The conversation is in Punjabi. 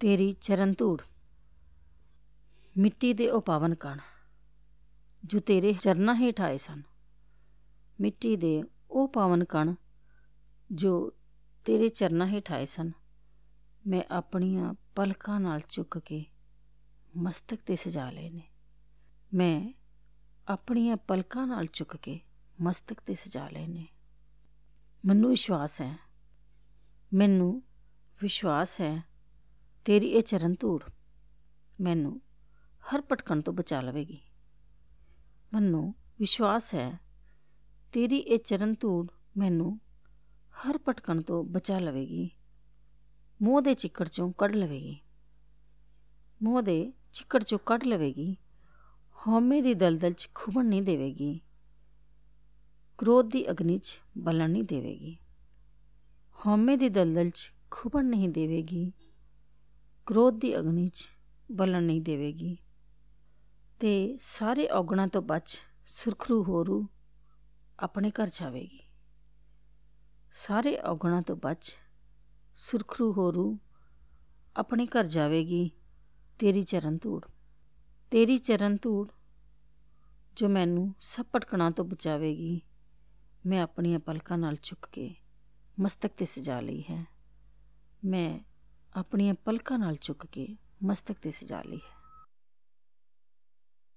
ਤੇਰੀ ਚਰਨ ਧੂੜ। ਮਿੱਟੀ ਦੇ ਉਹ ਪਾਵਨ ਕਣ, ਜੋ ਤੇਰੇ ਚਰਨਾਂ ਹੇਠ ਆਏ ਸਨ। ਮਿੱਟੀ ਦੇ ਉਹ ਪਾਵਨ ਕਣ, ਜੋ ਤੇਰੇ ਚਰਨਾਂ ਹੇਠ ਆਏ ਸਨ। ਮੈਂ ਆਪਣੀਆਂ ਪਲਕਾਂ ਨਾਲ ਚੁੱਕ ਕੇ ਮਸਤਕ ਤੇ ਸਜਾ ਲਏ ਨੇ। ਮੈਂ ਆਪਣੀਆਂ ਪਲਕਾਂ ਨਾਲ ਚੁੱਕ ਕੇ ਮਸਤਕ ਤੇ ਸਜਾ ਲਏ ਨੇ। ਮੈਨੂੰ ਵਿਸ਼ਵਾਸ ਹੈ। ਮੈਨੂੰ ਵਿਸ਼ਵਾਸ ਹੈ ਤੇਰੀ ਇਹ ਚਰਨ ਧੂੜ ਮੈਨੂੰ ਹਰ ਭਟਕਣ ਤੋਂ ਬਚਾ ਲਵੇਗੀ। ਮੈਨੂੰ, ਵਿਸ਼ਵਾਸ ਹੈ, ਤੇਰੀ ਇਹ ਚਰਨ ਧੂੜ ਮੈਨੂੰ ਹਰ ਭਟਕਣ ਤੋਂ ਬਚਾ ਲਵੇਗੀ। ਮੋਹ ਦੇ ਚਿੱਕੜ ਚੋਂ ਕੱਢ ਲਵੇਗੀ। ਮੋਹ ਦੇ ਚਿੱਕੜ ਚੋਂ ਕੱਢ ਲਵੇਗੀ। ਹਉਮੈ ਦੀ ਦਲਦਲ 'ਚ ਖੁਬਣ ਨਹੀਂ ਦੇਵੇਗੀ। ਕ੍ਰੋਧ ਦੀ ਅਗਨੀ 'ਚ ਬਲਣ ਨਹੀਂ ਦੇਵੇਗੀ। ਹਉਮੈ ਦੀ ਦਲਦਲ 'ਚ ਖੁਬਣ ਨਹੀਂ ਦੇਵੇਗੀ। ਕ੍ਰੋਧ ਦੀ ਅਗਨੀ 'ਚ ਬਲਣ ਨਹੀਂ ਦੇਵੇਗੀ। ਤੇ ਸਾਰੇ ਔਗਣਾਂ ਤੋਂ ਬਚ ਸੁਰਖਰੂ ਹੋਰੂ ਆਪਣੇ ਘਰ ਜਾਵੇਗੀ। ਸਾਰੇ ਔਗਣਾਂ ਤੋਂ ਬਚ ਸੁਰਖਰੂ ਹੋਰੂ ਆਪਣੇ ਘਰ ਜਾਵੇਗੀ। ਤੇਰੀ ਚਰਨ ਧੂੜ, ਤੇਰੀ ਚਰਨ ਧੂੜ ਜੋ ਮੈਨੂੰ ਸਭ ਭਟਕਣਾ ਤੋਂ ਬਚਾਵੇਗੀ, ਮੈਂ ਆਪਣੀਆਂ ਪਲਕਾਂ ਨਾਲ ਚੁੱਕ ਕੇ ਮਸਤਕ ਤੇ ਸਜਾ ਲਈ ਹੈ। ਮੈਂ ਆਪਣੀਆਂ ਪਲਕਾਂ ਨਾਲ ਚੁੱਕ ਕੇ ਮਸਤਕ ਤੇ ਸਜਾ ਲਈ ਹੈ।